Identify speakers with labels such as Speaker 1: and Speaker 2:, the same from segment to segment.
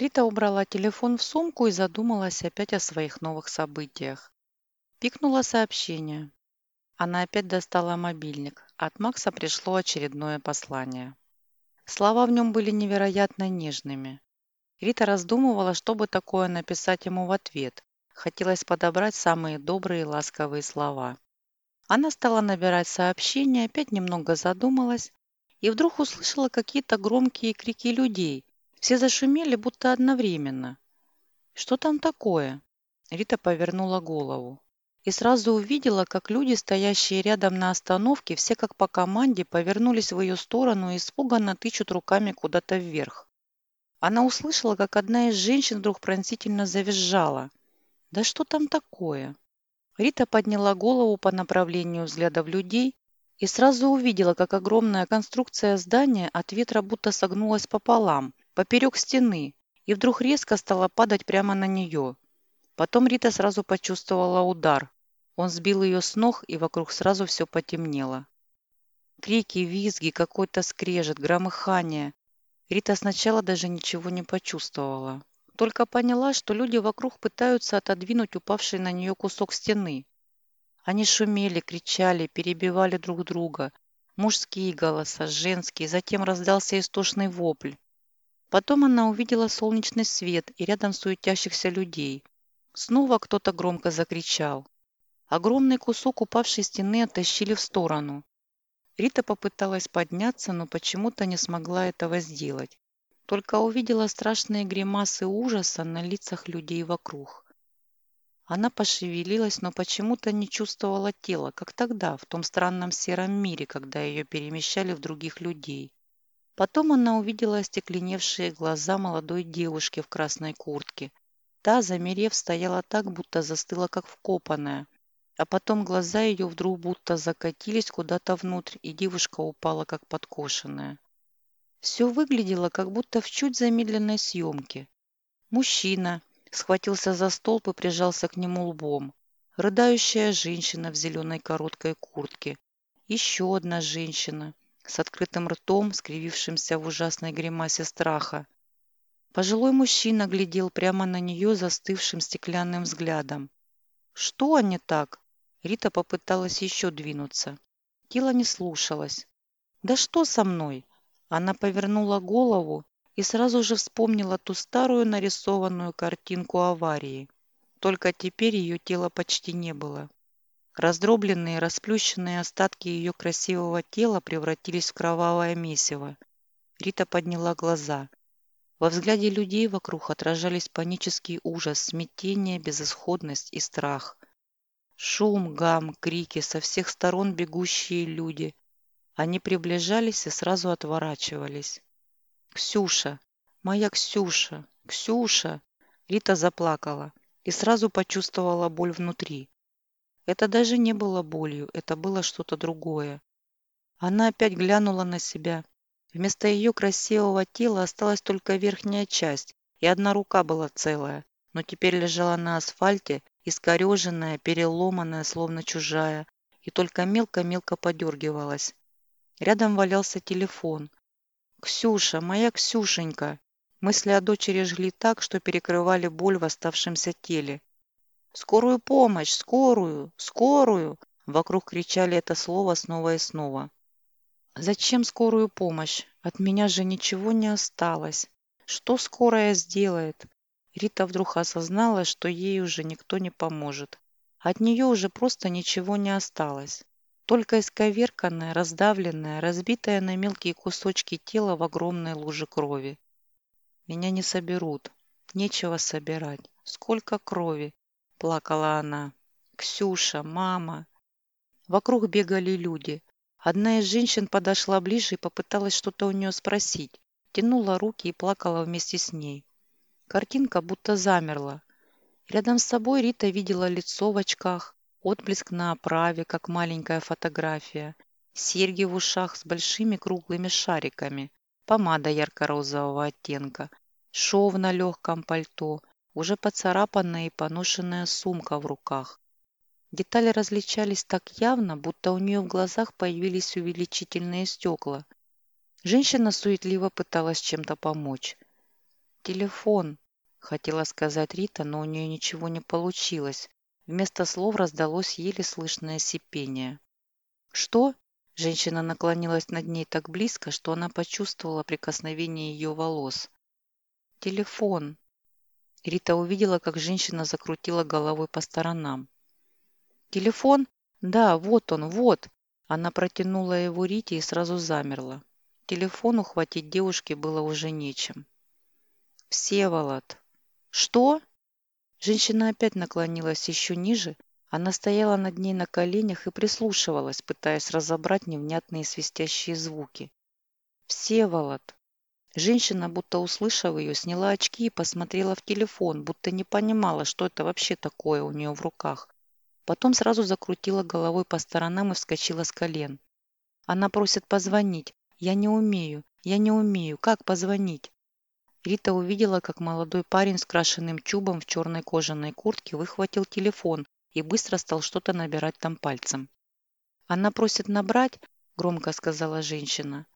Speaker 1: Рита убрала телефон в сумку и задумалась опять о своих новых событиях. Пикнуло сообщение. Она опять достала мобильник. От Макса пришло очередное послание. Слова в нем были невероятно нежными. Рита раздумывала, чтобы такое написать ему в ответ. Хотелось подобрать самые добрые и ласковые слова. Она стала набирать сообщение, опять немного задумалась и вдруг услышала какие-то громкие крики людей. Все зашумели, будто одновременно. «Что там такое?» Рита повернула голову и сразу увидела, как люди, стоящие рядом на остановке, все как по команде повернулись в ее сторону и испуганно тычут руками куда-то вверх. Она услышала, как одна из женщин вдруг пронзительно завизжала. «Да что там такое?» Рита подняла голову по направлению взглядов людей и сразу увидела, как огромная конструкция здания от ветра будто согнулась пополам, поперек стены, и вдруг резко стала падать прямо на нее. Потом Рита сразу почувствовала удар. Он сбил ее с ног, и вокруг сразу все потемнело. Крики, визги, какой-то скрежет, громыхание. Рита сначала даже ничего не почувствовала. Только поняла, что люди вокруг пытаются отодвинуть упавший на нее кусок стены. Они шумели, кричали, перебивали друг друга. Мужские голоса, женские, затем раздался истошный вопль. Потом она увидела солнечный свет и рядом суетящихся людей. Снова кто-то громко закричал. Огромный кусок упавшей стены оттащили в сторону. Рита попыталась подняться, но почему-то не смогла этого сделать только увидела страшные гримасы ужаса на лицах людей вокруг. Она пошевелилась, но почему-то не чувствовала тела, как тогда, в том странном сером мире, когда ее перемещали в других людей. Потом она увидела остекленевшие глаза молодой девушки в красной куртке. Та, замерев, стояла так, будто застыла, как вкопанная. А потом глаза ее вдруг будто закатились куда-то внутрь, и девушка упала, как подкошенная. Все выглядело, как будто в чуть замедленной съемке. Мужчина схватился за столб и прижался к нему лбом. Рыдающая женщина в зеленой короткой куртке. Еще одна женщина с открытым ртом, скривившимся в ужасной гримасе страха. Пожилой мужчина глядел прямо на нее застывшим стеклянным взглядом. «Что они так?» Рита попыталась еще двинуться. Тело не слушалось. «Да что со мной?» Она повернула голову и сразу же вспомнила ту старую нарисованную картинку аварии. Только теперь ее тела почти не было. Раздробленные, расплющенные остатки ее красивого тела превратились в кровавое месиво. Рита подняла глаза. Во взгляде людей вокруг отражались панический ужас, смятение, безысходность и страх. Шум, гам, крики, со всех сторон бегущие люди, они приближались и сразу отворачивались. «Ксюша! Моя Ксюша! Ксюша!» Рита заплакала и сразу почувствовала боль внутри. Это даже не было болью, это было что-то другое. Она опять глянула на себя. Вместо ее красивого тела осталась только верхняя часть, и одна рука была целая, но теперь лежала на асфальте, искореженная, переломанная, словно чужая, и только мелко-мелко подергивалась. Рядом валялся телефон. «Ксюша, моя Ксюшенька!» Мысли о дочери жгли так, что перекрывали боль в оставшемся теле. «Скорую помощь! Скорую! Скорую!» Вокруг кричали это слово снова и снова. «Зачем скорую помощь? От меня же ничего не осталось. Что скорая сделает?» Рита вдруг осознала, что ей уже никто не поможет. От нее уже просто ничего не осталось. Только исковерканное, раздавленное, разбитое на мелкие кусочки тело в огромной луже крови. Меня не соберут. Нечего собирать. Сколько крови, плакала она. Ксюша, мама. Вокруг бегали люди. Одна из женщин подошла ближе и попыталась что-то у нее спросить. Тянула руки и плакала вместе с ней. Картинка будто замерла. Рядом с собой Рита видела лицо в очках, Отблеск на оправе, как маленькая фотография. Серьги в ушах с большими круглыми шариками. Помада ярко-розового оттенка. Шов на легком пальто. Уже поцарапанная и поношенная сумка в руках. Детали различались так явно, будто у нее в глазах появились увеличительные стекла. Женщина суетливо пыталась чем-то помочь. «Телефон», — хотела сказать Рита, но у нее ничего не получилось. Вместо слов раздалось еле слышное сипение. «Что?» Женщина наклонилась над ней так близко, что она почувствовала прикосновение ее волос. «Телефон». Рита увидела, как женщина закрутила головой по сторонам. «Телефон? Да, вот он, вот!» Она протянула его Рите и сразу замерла. Телефон ухватить девушке было уже нечем. «Всеволод!» «Что?» Женщина опять наклонилась еще ниже. Она стояла над ней на коленях и прислушивалась, пытаясь разобрать невнятные свистящие звуки. «Всеволод!» Женщина, будто услышав ее, сняла очки и посмотрела в телефон, будто не понимала, что это вообще такое у нее в руках. Потом сразу закрутила головой по сторонам и вскочила с колен. Она просит позвонить. Я не умею, я не умею. Как позвонить? Рита увидела, как молодой парень с крашенным чубом в черной кожаной куртке выхватил телефон и быстро стал что-то набирать там пальцем. «Она просит набрать?» – громко сказала женщина.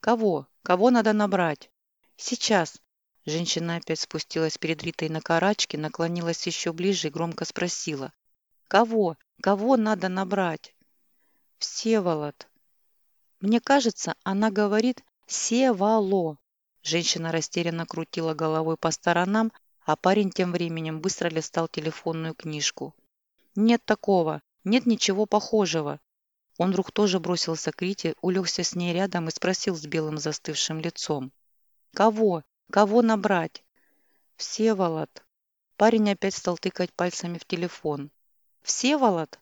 Speaker 1: «Кого? Кого надо набрать?» «Сейчас». Женщина опять спустилась перед Ритой на карачки, наклонилась еще ближе и громко спросила. «Кого? Кого надо набрать?» «Всеволод». Мне кажется, она говорит «севало». Женщина растерянно крутила головой по сторонам, а парень тем временем быстро листал телефонную книжку. «Нет такого, нет ничего похожего. Он вдруг тоже бросился к Рите, улегся с ней рядом и спросил с белым застывшим лицом. «Кого? Кого набрать?» «Всеволод». Парень опять стал тыкать пальцами в телефон. «Всеволод?»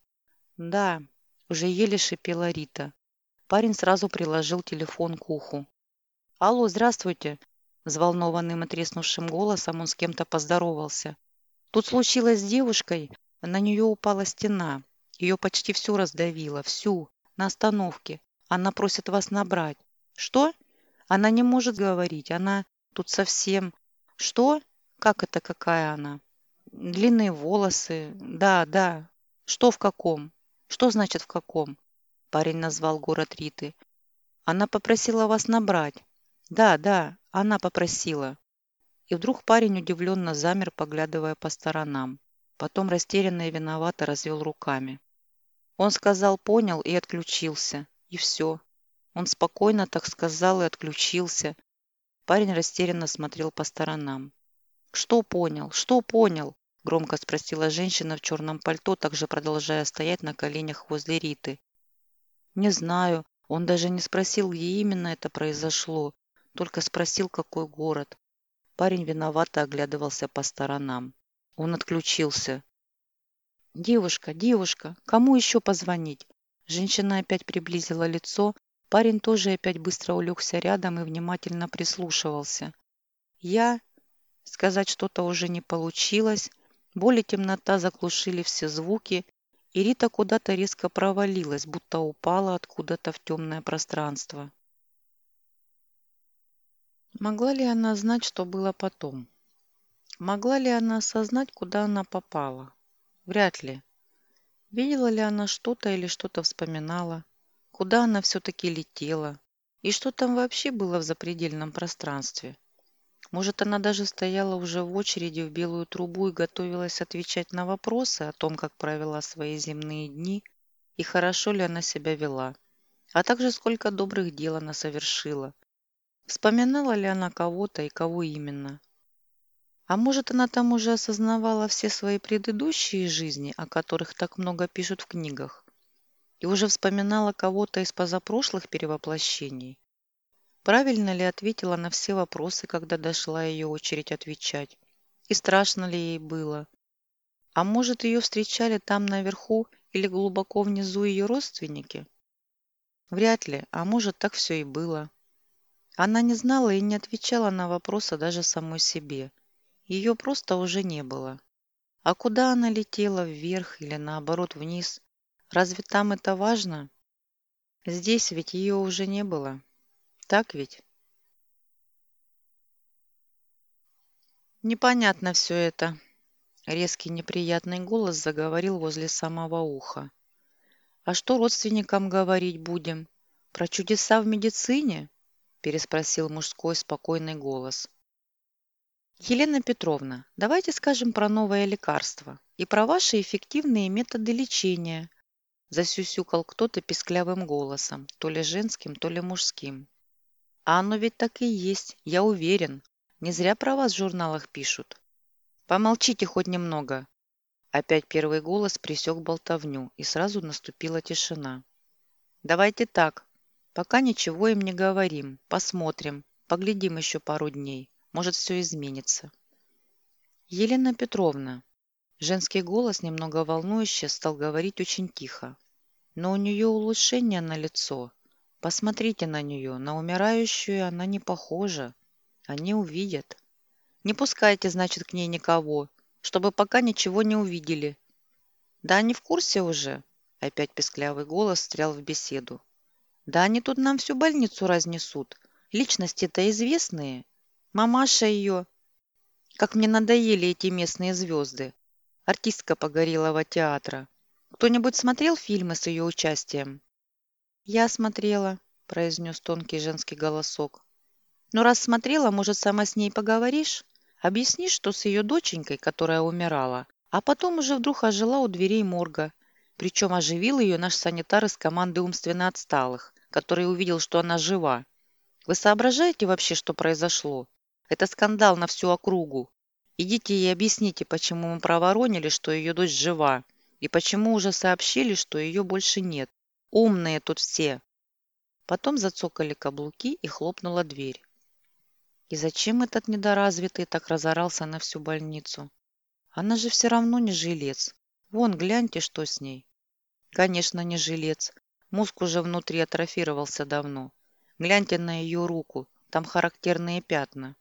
Speaker 1: «Да», — уже еле шипела Рита. Парень сразу приложил телефон к уху. «Алло, здравствуйте!» Взволнованным и треснувшим голосом он с кем-то поздоровался. «Тут случилось с девушкой, на нее упала стена. Ее почти всю раздавило, всю, на остановке. Она просит вас набрать. Что? Она не может говорить, она тут совсем... Что? Как это какая она? Длинные волосы. Да, да. Что в каком? Что значит в каком? Парень назвал город Риты. Она попросила вас набрать. Да, да, она попросила. И вдруг парень удивленно замер, поглядывая по сторонам. Потом растерянно и виновато развел руками. Он сказал «понял» и отключился. И все. Он спокойно так сказал и отключился. Парень растерянно смотрел по сторонам. «Что понял? Что понял?» Громко спросила женщина в черном пальто, также продолжая стоять на коленях возле Риты. «Не знаю. Он даже не спросил, где именно это произошло. Только спросил, какой город». Парень виновато оглядывался по сторонам. Он отключился. «Девушка, девушка, кому еще позвонить?» Женщина опять приблизила лицо, парень тоже опять быстро улегся рядом и внимательно прислушивался. «Я...» Сказать что-то уже не получилось, боль темнота заглушили все звуки, и Рита куда-то резко провалилась, будто упала откуда-то в темное пространство. Могла ли она знать, что было потом? Могла ли она осознать, куда она попала? Вряд ли. Видела ли она что-то или что-то вспоминала? Куда она все-таки летела? И что там вообще было в запредельном пространстве? Может, она даже стояла уже в очереди в белую трубу и готовилась отвечать на вопросы о том, как провела свои земные дни и хорошо ли она себя вела, а также сколько добрых дел она совершила. Вспоминала ли она кого-то и кого именно? А может, она там уже осознавала все свои предыдущие жизни, о которых так много пишут в книгах, и уже вспоминала кого-то из позапрошлых перевоплощений? Правильно ли ответила на все вопросы, когда дошла ее очередь отвечать? И страшно ли ей было? А может, ее встречали там наверху или глубоко внизу ее родственники? Вряд ли, а может, так все и было. Она не знала и не отвечала на вопросы даже самой себе. Ее просто уже не было. А куда она летела, вверх или наоборот вниз? Разве там это важно? Здесь ведь ее уже не было. Так ведь? Непонятно все это. Резкий неприятный голос заговорил возле самого уха. А что родственникам говорить будем? Про чудеса в медицине? Переспросил мужской спокойный голос. Елена Петровна, давайте скажем про новое лекарство и про ваши эффективные методы лечения. Засюсюкал кто-то писклявым голосом, то ли женским, то ли мужским. А оно ведь так и есть, я уверен. Не зря про вас в журналах пишут. Помолчите хоть немного. Опять первый голос присек болтовню, и сразу наступила тишина. Давайте так. Пока ничего им не говорим. Посмотрим. Поглядим еще пару дней. Может, все изменится. Елена Петровна. Женский голос, немного волнующе, стал говорить очень тихо. Но у нее улучшение на лицо. Посмотрите на нее. На умирающую она не похожа. Они увидят. Не пускайте, значит, к ней никого, чтобы пока ничего не увидели. Да они в курсе уже. Опять песклявый голос стрял в беседу. Да они тут нам всю больницу разнесут. Личности-то известные. Мамаша ее... Как мне надоели эти местные звезды. Артистка Погорелого театра. Кто-нибудь смотрел фильмы с ее участием? Я смотрела, произнес тонкий женский голосок. Ну, раз смотрела, может, сама с ней поговоришь? Объяснишь, что с ее доченькой, которая умирала, а потом уже вдруг ожила у дверей морга. Причем оживил ее наш санитар из команды умственно отсталых, который увидел, что она жива. Вы соображаете вообще, что произошло? Это скандал на всю округу. Идите и объясните, почему мы проворонили, что ее дочь жива, и почему уже сообщили, что ее больше нет. Умные тут все. Потом зацокали каблуки и хлопнула дверь. И зачем этот недоразвитый так разорался на всю больницу? Она же все равно не жилец. Вон, гляньте, что с ней. Конечно, не жилец. Мозг уже внутри атрофировался давно. Гляньте на ее руку. Там характерные пятна.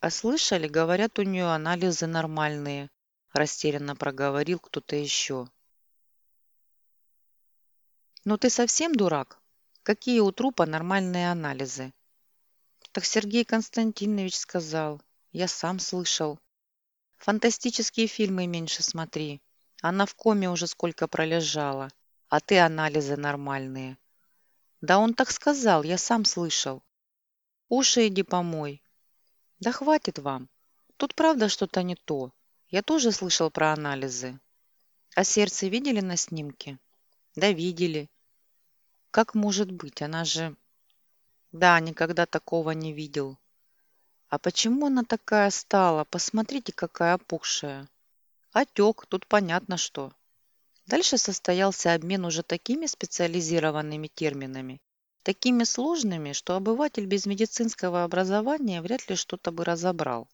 Speaker 1: А слышали, говорят, у нее анализы нормальные. Растерянно проговорил кто-то еще. Ну ты совсем дурак? Какие у трупа нормальные анализы? Так Сергей Константинович сказал. Я сам слышал. Фантастические фильмы меньше смотри. Она в коме уже сколько пролежала. А ты анализы нормальные. Да он так сказал, я сам слышал. Уши иди помой. Да хватит вам. Тут правда что-то не то. Я тоже слышал про анализы. А сердце видели на снимке? Да видели. Как может быть? Она же... Да, никогда такого не видел. А почему она такая стала? Посмотрите, какая опухшая. Отек, тут понятно что. Дальше состоялся обмен уже такими специализированными терминами, такими сложными, что обыватель без медицинского образования вряд ли что-то бы разобрал.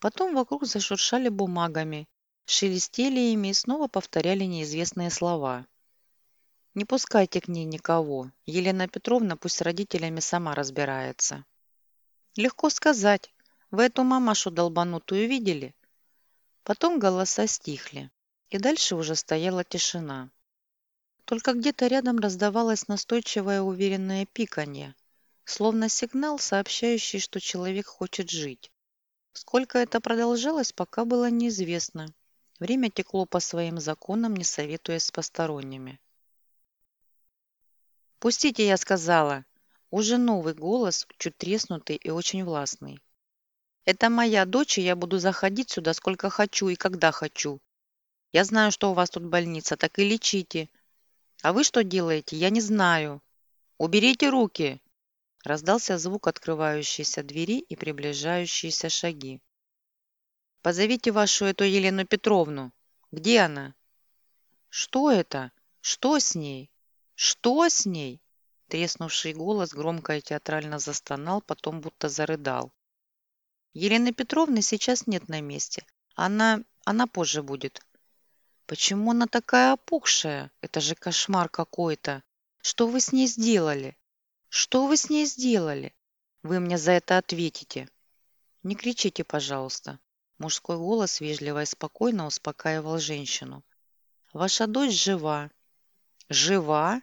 Speaker 1: Потом вокруг зашуршали бумагами, шелестели ими и снова повторяли неизвестные слова. Не пускайте к ней никого. Елена Петровна пусть с родителями сама разбирается. Легко сказать. Вы эту мамашу долбанутую видели? Потом голоса стихли, и дальше уже стояла тишина. Только где-то рядом раздавалось настойчивое уверенное пиканье, словно сигнал, сообщающий, что человек хочет жить. Сколько это продолжалось, пока было неизвестно. Время текло по своим законам, не советуясь с посторонними. «Пустите, я сказала!» Уже новый голос, чуть треснутый и очень властный. «Это моя дочь, и я буду заходить сюда сколько хочу и когда хочу. Я знаю, что у вас тут больница, так и лечите. А вы что делаете, я не знаю. Уберите руки!» Раздался звук открывающейся двери и приближающиеся шаги. «Позовите вашу эту Елену Петровну. Где она?» «Что это? Что с ней?» «Что с ней?» Треснувший голос громко и театрально застонал, потом будто зарыдал. «Елены Петровны сейчас нет на месте. Она... она позже будет». «Почему она такая опухшая? Это же кошмар какой-то. Что вы с ней сделали? Что вы с ней сделали? Вы мне за это ответите». «Не кричите, пожалуйста». Мужской голос вежливо и спокойно успокаивал женщину. «Ваша дочь жива». «Жива?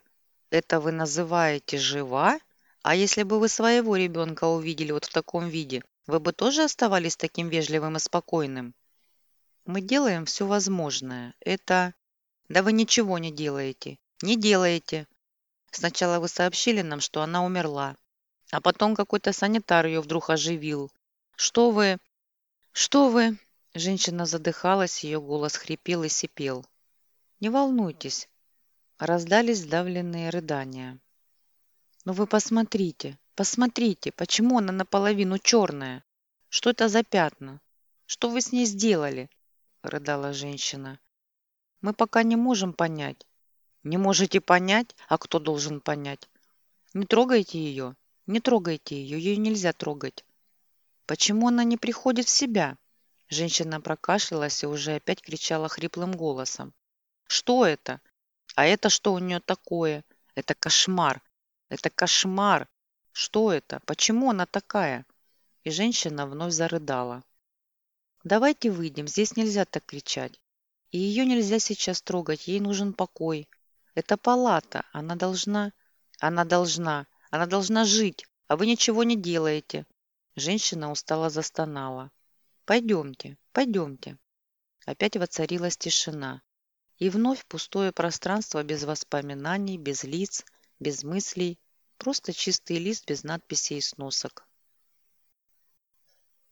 Speaker 1: Это вы называете жива? А если бы вы своего ребенка увидели вот в таком виде, вы бы тоже оставались таким вежливым и спокойным? Мы делаем все возможное. Это... Да вы ничего не делаете. Не делаете. Сначала вы сообщили нам, что она умерла. А потом какой-то санитар ее вдруг оживил. Что вы... Что вы... Женщина задыхалась, ее голос хрипел и сипел. «Не волнуйтесь!» Раздались сдавленные рыдания. «Ну вы посмотрите, посмотрите, почему она наполовину черная? Что это за пятна? Что вы с ней сделали?» Рыдала женщина. «Мы пока не можем понять». «Не можете понять? А кто должен понять?» «Не трогайте ее, не трогайте ее, ее нельзя трогать». «Почему она не приходит в себя?» Женщина прокашлялась и уже опять кричала хриплым голосом. «Что это? А это что у нее такое? Это кошмар! Это кошмар! Что это? Почему она такая?» И женщина вновь зарыдала. «Давайте выйдем, здесь нельзя так кричать. И ее нельзя сейчас трогать, ей нужен покой. Это палата, она должна... Она должна... Она должна жить, а вы ничего не делаете». Женщина устало застонала. «Пойдемте, пойдемте». Опять воцарилась тишина. И вновь пустое пространство без воспоминаний, без лиц, без мыслей, просто чистый лист без надписей и сносок.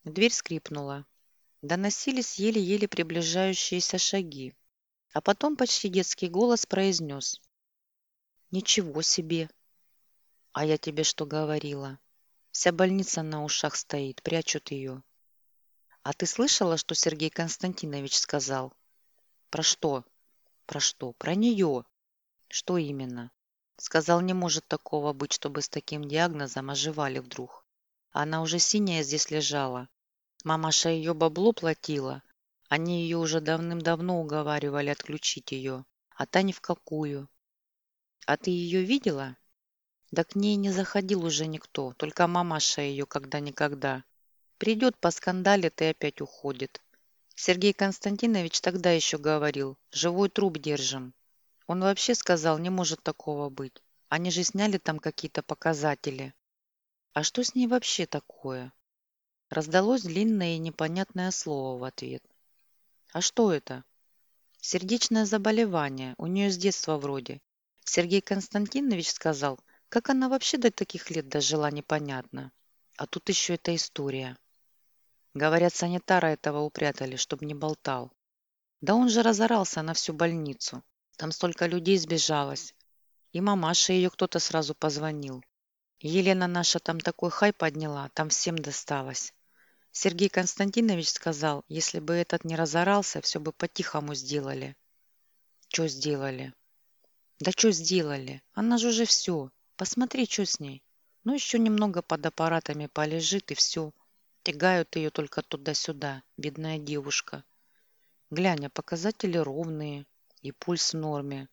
Speaker 1: Дверь скрипнула. Доносились еле-еле приближающиеся шаги. А потом почти детский голос произнес. «Ничего себе!» «А я тебе что говорила?» Вся больница на ушах стоит, прячут ее. А ты слышала, что Сергей Константинович сказал? Про что? Про что? Про нее. Что именно? Сказал, не может такого быть, чтобы с таким диагнозом оживали вдруг. Она уже синяя здесь лежала. Мамаша ее бабло платила. Они ее уже давным-давно уговаривали отключить ее. А та ни в какую. А ты ее видела? Да к ней не заходил уже никто, только мамаша ее когда-никогда. Придет, поскандалит и опять уходит. Сергей Константинович тогда еще говорил, живой труп держим. Он вообще сказал, не может такого быть. Они же сняли там какие-то показатели. А что с ней вообще такое? Раздалось длинное и непонятное слово в ответ. А что это? Сердечное заболевание, у нее с детства вроде. Сергей Константинович сказал, как она вообще до таких лет дожила, непонятно. А тут еще эта история. Говорят, санитара этого упрятали, чтобы не болтал. Да он же разорался на всю больницу. Там столько людей сбежалось. И мамаша ее кто-то сразу позвонил. Елена наша там такой хай подняла, там всем досталось. Сергей Константинович сказал, если бы этот не разорался, все бы по-тихому сделали. Что сделали? Да что сделали? Она же уже все. Посмотри, что с ней. Ну, еще немного под аппаратами полежит, и все. Тягают ее только туда-сюда, бедная девушка. Глянь, а показатели ровные, и пульс в норме.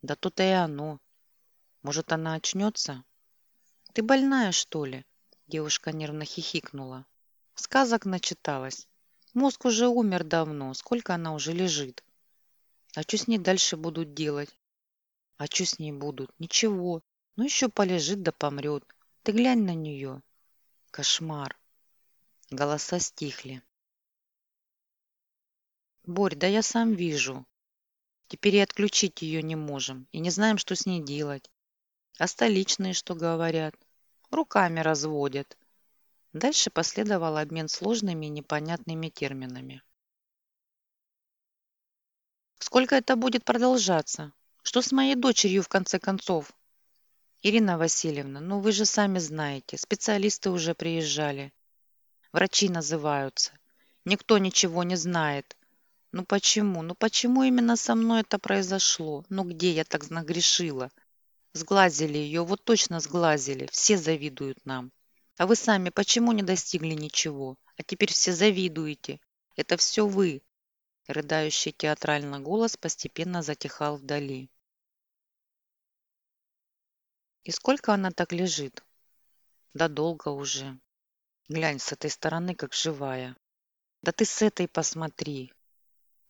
Speaker 1: Да тут и оно. Может, она очнется? Ты больная, что ли? Девушка нервно хихикнула. Сказок начиталась. Мозг уже умер давно. Сколько она уже лежит? А что с ней дальше будут делать? А что с ней будут? Ничего. Ну еще полежит да помрет. Ты глянь на нее. Кошмар. Голоса стихли. Борь, да я сам вижу. Теперь и отключить ее не можем, и не знаем, что с ней делать. А столичные что говорят? Руками разводят. Дальше последовал обмен сложными и непонятными терминами. Сколько это будет продолжаться? Что с моей дочерью, в конце концов? Ирина Васильевна, ну вы же сами знаете, специалисты уже приезжали. Врачи называются. Никто ничего не знает. Ну почему? Ну почему именно со мной это произошло? Ну где я так нагрешила? Сглазили ее, вот точно сглазили. Все завидуют нам. А вы сами почему не достигли ничего? А теперь все завидуете. Это все вы. Рыдающий театрально голос постепенно затихал вдали. И сколько она так лежит? Да долго уже. Глянь с этой стороны, как живая. Да ты с этой посмотри.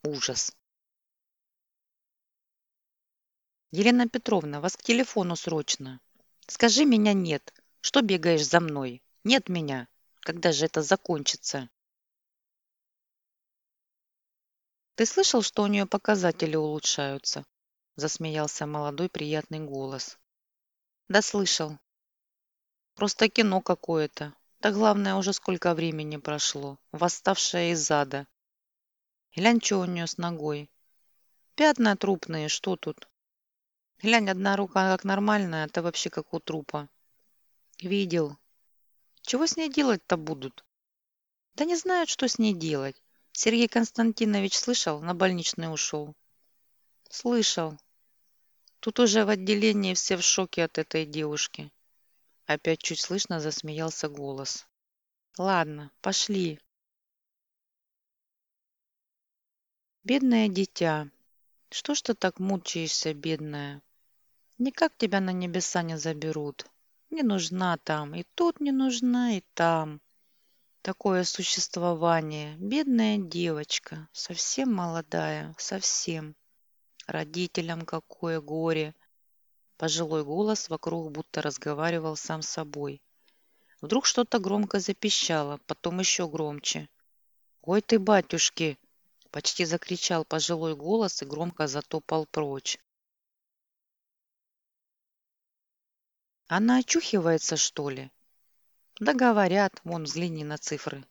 Speaker 1: Ужас. Елена Петровна, вас к телефону срочно. Скажи, меня нет. Что бегаешь за мной? Нет меня. Когда же это закончится? Ты слышал, что у нее показатели улучшаются? Засмеялся молодой приятный голос. Да слышал. Просто кино какое-то. Да главное, уже сколько времени прошло, восставшая из ада. Глянь, что у нее с ногой. Пятна трупные, что тут? Глянь, одна рука как нормальная, а то вообще как у трупа. Видел. Чего с ней делать-то будут? Да не знают, что с ней делать. Сергей Константинович слышал, на больничный ушел. Слышал. Тут уже в отделении все в шоке от этой девушки. Опять чуть слышно засмеялся голос. Ладно, пошли. Бедное дитя, что ж ты так мучаешься, бедная? Никак тебя на небеса не заберут. Не нужна там, и тут не нужна, и там. Такое существование. Бедная девочка, совсем молодая, совсем. Родителям какое горе. Пожилой голос вокруг будто разговаривал сам с собой. Вдруг что-то громко запищало, потом еще громче. «Ой ты, батюшки!» — почти закричал пожилой голос и громко затопал прочь. Она очухивается, что ли? Да говорят, вон взгляни на цифры.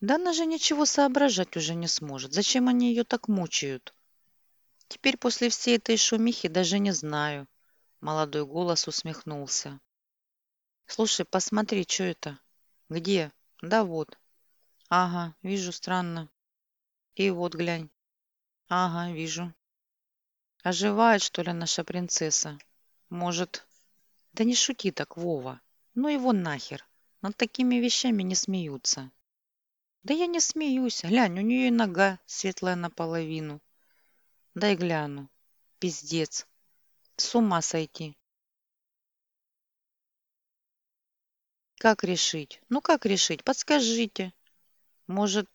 Speaker 1: Да она же ничего соображать уже не сможет. Зачем они ее так мучают? Теперь после всей этой шумихи даже не знаю. Молодой голос усмехнулся. Слушай, посмотри, что это? Где? Да вот. Ага, вижу, странно. И вот глянь. Ага, вижу. Оживает, что ли, наша принцесса? Может... Да не шути так, Вова. Ну его нахер. Над такими вещами не смеются. Да я не смеюсь. Глянь, у нее и нога светлая наполовину. Дай гляну. Пиздец. С ума сойти. Как решить? Ну как решить? Подскажите. Может...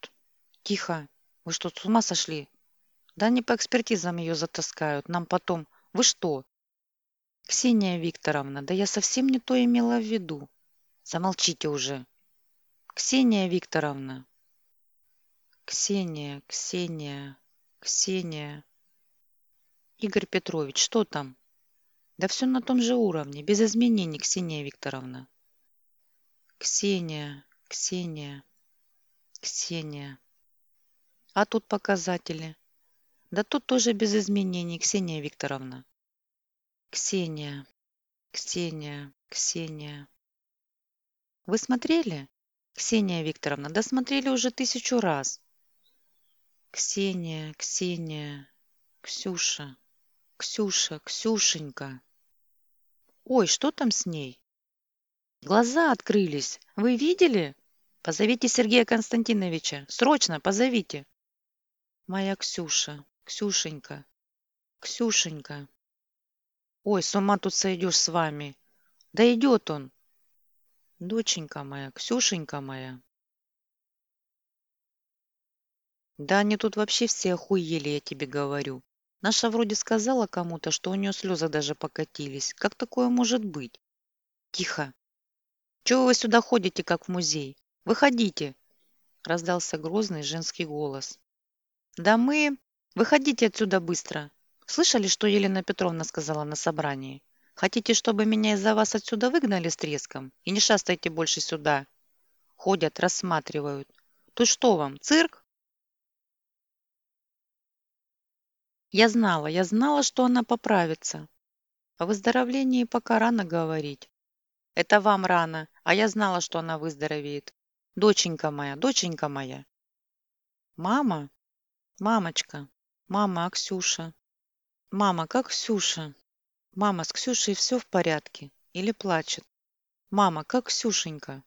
Speaker 1: Тихо. Вы что, с ума сошли? Да не по экспертизам ее затаскают. Нам потом... Вы что? Ксения Викторовна, да я совсем не то имела в виду. Замолчите уже. Ксения Викторовна. Ксения, Ксения, Ксения. Игорь Петрович, что там? Да все на том же уровне, без изменений, Ксения Викторовна. Ксения, Ксения, Ксения. А тут показатели. Да тут тоже без изменений, Ксения Викторовна. Ксения, Ксения, Ксения. Вы смотрели? Ксения Викторовна, да смотрели уже тысячу раз. Ксения, Ксения, Ксюша. Ксюша, Ксюшенька. Ой, что там с ней? Глаза открылись. Вы видели? Позовите Сергея Константиновича. Срочно позовите. Моя Ксюша, Ксюшенька, Ксюшенька. Ой, с ума тут сойдешь с вами. Да идет он. Доченька моя, Ксюшенька моя. Да они тут вообще все охуели, я тебе говорю. Наша вроде сказала кому-то, что у нее слезы даже покатились. Как такое может быть? Тихо. Чего вы сюда ходите, как в музей? Выходите. Раздался грозный женский голос. Да мы... Выходите отсюда быстро. Слышали, что Елена Петровна сказала на собрании? Хотите, чтобы меня из-за вас отсюда выгнали с треском? И не шастайте больше сюда. Ходят, рассматривают. Тут что вам, цирк? Я знала, я знала, что она поправится. О выздоровлении пока рано говорить. Это вам рано, а я знала, что она выздоровеет. Доченька моя, доченька моя. Мама? Мамочка. Мама, а Ксюша? Мама, как Ксюша? Мама, с Ксюшей все в порядке? Или плачет? Мама, как Ксюшенька?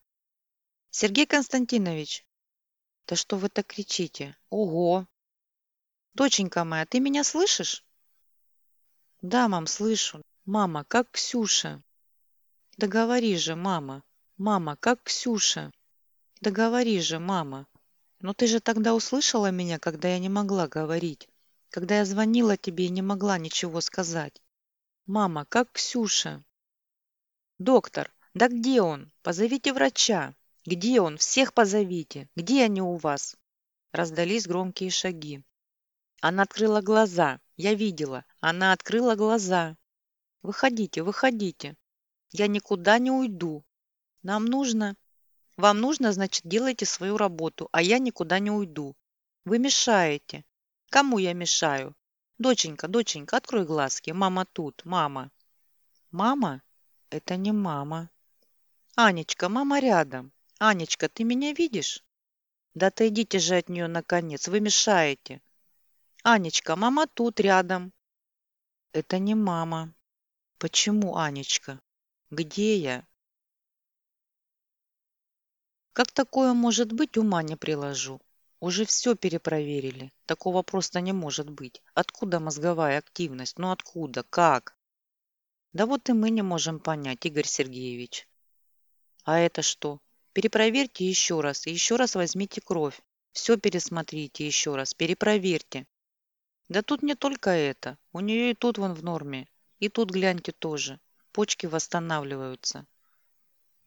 Speaker 1: Сергей Константинович. Да что вы так кричите? Ого, Доченька моя, ты меня слышишь? Да, мам, слышу. Мама, как Ксюша? Да же, мама. Мама, как Ксюша? Да же, мама. Но ты же тогда услышала меня, когда я не могла говорить. Когда я звонила тебе и не могла ничего сказать. Мама, как Ксюша? Доктор, да где он? Позовите врача. Где он? Всех позовите. Где они у вас? Раздались громкие шаги. Она открыла глаза. Я видела. Она открыла глаза. Выходите, выходите. Я никуда не уйду. Нам нужно... Вам нужно, значит, делайте свою работу, а я никуда не уйду. Вы мешаете. Кому я мешаю? Доченька, доченька, открой глазки. Мама тут, мама. Мама? Это не мама. Анечка, мама рядом. Анечка, ты меня видишь? Да отойдите же от нее, наконец, вы мешаете. Анечка, мама тут, рядом. Это не мама. Почему, Анечка? Где я? Как такое может быть, ума не приложу. Уже все перепроверили. Такого просто не может быть. Откуда мозговая активность? Ну откуда? Как? Да вот и мы не можем понять, Игорь Сергеевич. А это что? Перепроверьте еще раз и еще раз возьмите кровь. Все пересмотрите еще раз, перепроверьте. Да тут не только это. У нее и тут вон в норме. И тут гляньте тоже. Почки восстанавливаются.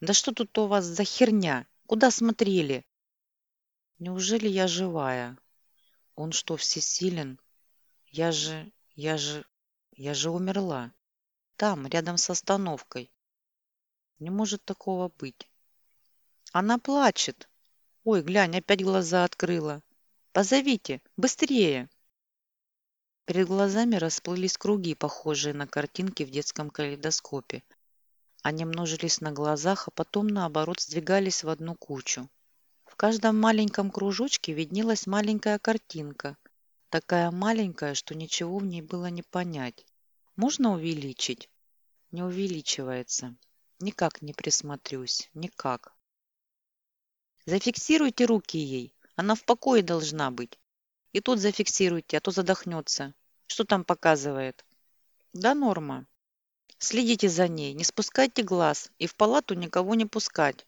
Speaker 1: Да что тут у вас за херня? Куда смотрели? Неужели я живая? Он что, всесилен? Я же, я же, я же умерла. Там, рядом с остановкой. Не может такого быть. Она плачет. Ой, глянь, опять глаза открыла. Позовите, быстрее. Перед глазами расплылись круги, похожие на картинки в детском калейдоскопе. Они множились на глазах, а потом, наоборот, сдвигались в одну кучу. В каждом маленьком кружочке виднелась маленькая картинка. Такая маленькая, что ничего в ней было не понять. Можно увеличить? Не увеличивается. Никак не присмотрюсь. Никак. Зафиксируйте руки ей. Она в покое должна быть. И тут зафиксируйте, а то задохнется. Что там показывает? Да, норма. Следите за ней, не спускайте глаз и в палату никого не пускать.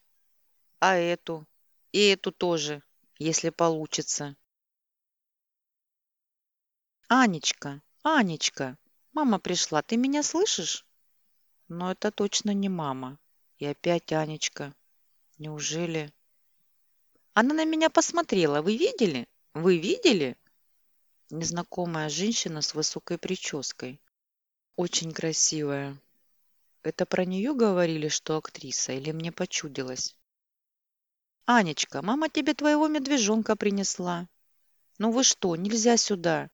Speaker 1: А эту? И эту тоже, если получится. Анечка, Анечка, мама пришла, ты меня слышишь? Но это точно не мама. И опять Анечка. Неужели... Она на меня посмотрела. Вы видели? Вы видели? Незнакомая женщина с высокой прической. Очень красивая. Это про нее говорили, что актриса, или мне почудилось? Анечка, мама тебе твоего медвежонка принесла. Ну вы что, нельзя сюда.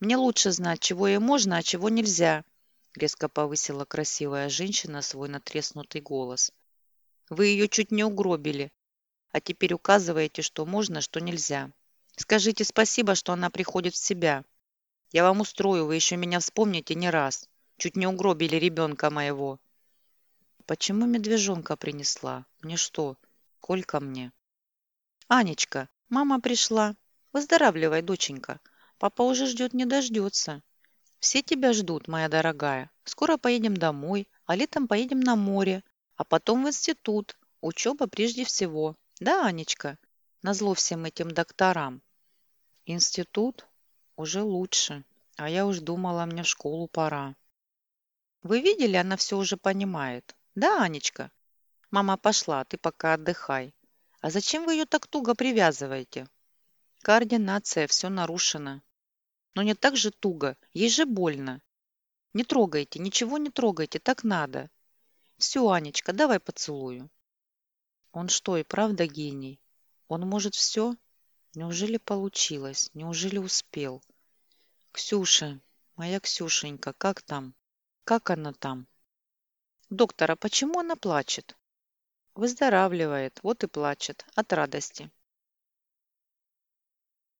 Speaker 1: Мне лучше знать, чего ей можно, а чего нельзя. Резко повысила красивая женщина свой натреснутый голос. Вы ее чуть не угробили, а теперь указываете, что можно, что нельзя. Скажите спасибо, что она приходит в себя. Я вам устрою, вы еще меня вспомните не раз. Чуть не угробили ребенка моего. Почему медвежонка принесла? Мне что, сколько мне? Анечка, мама пришла. Выздоравливай, доченька. Папа уже ждет, не дождется. Все тебя ждут, моя дорогая. Скоро поедем домой, а летом поедем на море, а потом в институт. Учеба прежде всего. Да, Анечка? Назло всем этим докторам. Институт? Уже лучше. А я уж думала, мне в школу пора. Вы видели, она все уже понимает. Да, Анечка? Мама пошла, ты пока отдыхай. А зачем вы ее так туго привязываете? Координация, все нарушено. Но не так же туго, ей же больно. Не трогайте, ничего не трогайте, так надо. Все, Анечка, давай поцелую. Он что, и правда гений? Он может все? Неужели получилось? Неужели успел? Ксюша, моя Ксюшенька, как там? Как она там? Доктор, а почему она плачет? Выздоравливает, вот и плачет, от радости.